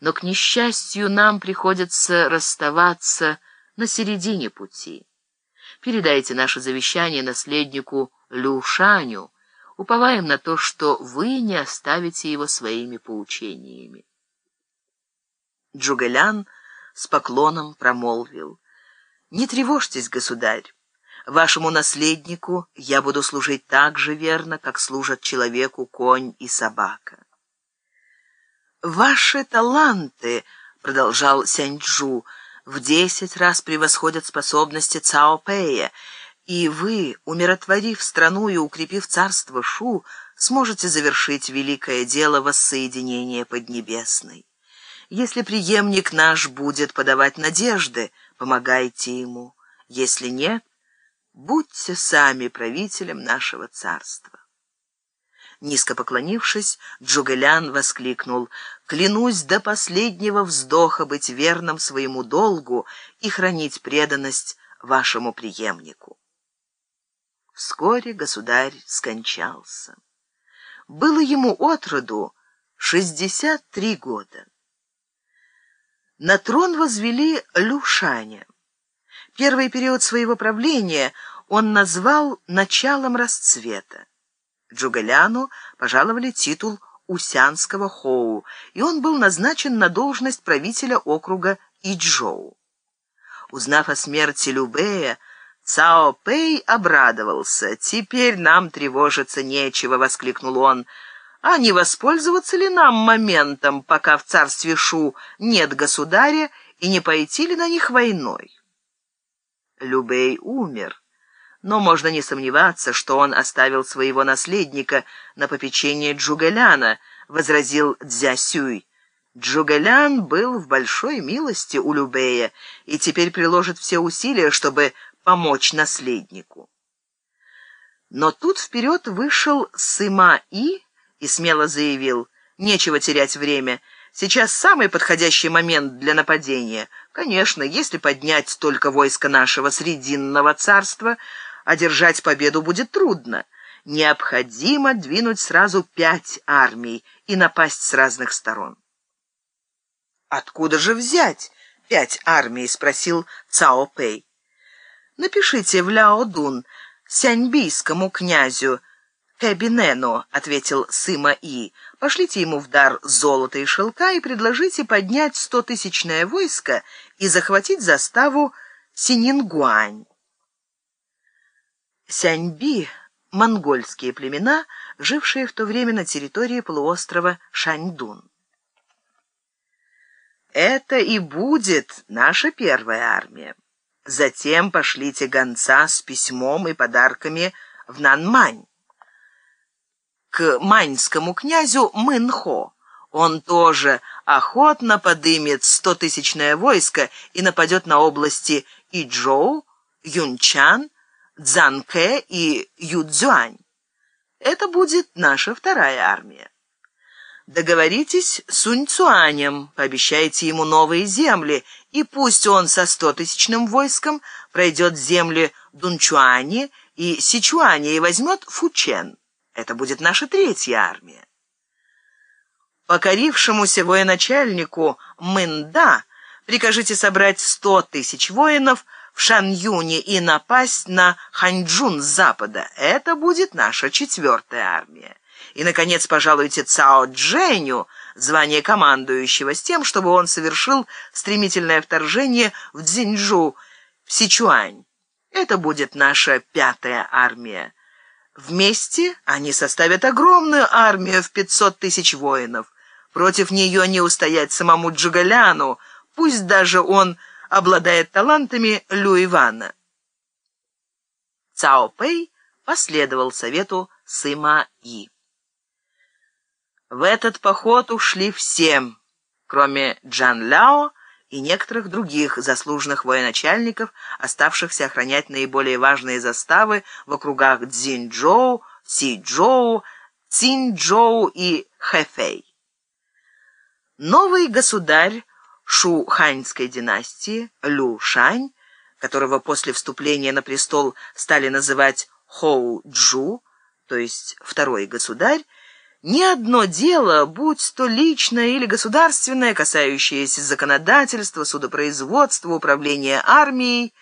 но, к несчастью, нам приходится расставаться на середине пути. Передайте наше завещание наследнику Люшаню, уповаем на то, что вы не оставите его своими поучениями. Джугалян с поклоном промолвил. «Не тревожьтесь, государь. Вашему наследнику я буду служить так же верно, как служат человеку конь и собака». «Ваши таланты», — продолжал Сяньчжу, — «в десять раз превосходят способности Цао Пэя, и вы, умиротворив страну и укрепив царство Шу, сможете завершить великое дело воссоединения Поднебесной. Если преемник наш будет подавать надежды, помогайте ему. Если нет, будьте сами правителем нашего царства. Низко поклонившись, Джугелян воскликнул «Клянусь до последнего вздоха быть верным своему долгу и хранить преданность вашему преемнику». Вскоре государь скончался. Было ему отроду шестьдесят три года. На трон возвели Люшаня. Первый период своего правления он назвал началом расцвета. Джугаляну пожаловали титул Усянского Хоу, и он был назначен на должность правителя округа Иджоу. Узнав о смерти Любея, Цао Пэй обрадовался. «Теперь нам тревожиться нечего», — воскликнул он, — а не воспользоваться ли нам моментом, пока в царстве Шу нет государя, и не пойти ли на них войной? Любей умер, но можно не сомневаться, что он оставил своего наследника на попечение Джугаляна, возразил Дзясюй. Джугалян был в большой милости у Любея и теперь приложит все усилия, чтобы помочь наследнику. Но тут вперед вышел Сыма-И, и смело заявил, «Нечего терять время. Сейчас самый подходящий момент для нападения. Конечно, если поднять только войско нашего Срединного царства, одержать победу будет трудно. Необходимо двинуть сразу пять армий и напасть с разных сторон». «Откуда же взять пять армий?» — спросил Цао Пэй. «Напишите в Ляо-Дун, сяньбийскому князю, «Кабинену», — ответил Сыма И, — «пошлите ему в дар золото и шелка и предложите поднять стотысячное войско и захватить заставу Синингуань». Сяньби — монгольские племена, жившие в то время на территории полуострова Шаньдун. «Это и будет наша первая армия. Затем пошлите гонца с письмом и подарками в Нанмань к маньскому князю Мэнхо. Он тоже охотно подымет стотысячное войско и нападет на области Иджоу, Юнчан, Цзанке и Юцзюань. Это будет наша вторая армия. Договоритесь с Суньцуанем, пообещайте ему новые земли, и пусть он со стотысячным войском пройдет земли Дунчуани и Сичуани и возьмет Фучен. Это будет наша третья армия. Покорившемуся военачальнику Мында прикажите собрать сто тысяч воинов в Шаньюне и напасть на Ханьчжун с запада. Это будет наша четвертая армия. И, наконец, пожалуйте Цао Дженю звание командующего с тем, чтобы он совершил стремительное вторжение в Цзиньчжу, в Сичуань. Это будет наша пятая армия. Вместе они составят огромную армию в 500 тысяч воинов. Против нее не устоять самому Джигаляну, пусть даже он обладает талантами Лю Ивана. Цао Пэй последовал совету Сыма И. В этот поход ушли все, кроме Джан Ляо и некоторых других заслуженных военачальников, оставшихся охранять наиболее важные заставы в округах Цзиньчжоу, Сичжоу, Цинчжоу и Хэфэй. Новый государь Шуханьской династии Лю Шань, которого после вступления на престол стали называть Хоу Джу, то есть второй государь, ни одно дело, будь то личное или государственное, касающееся законодательства, судопроизводства, управления армией,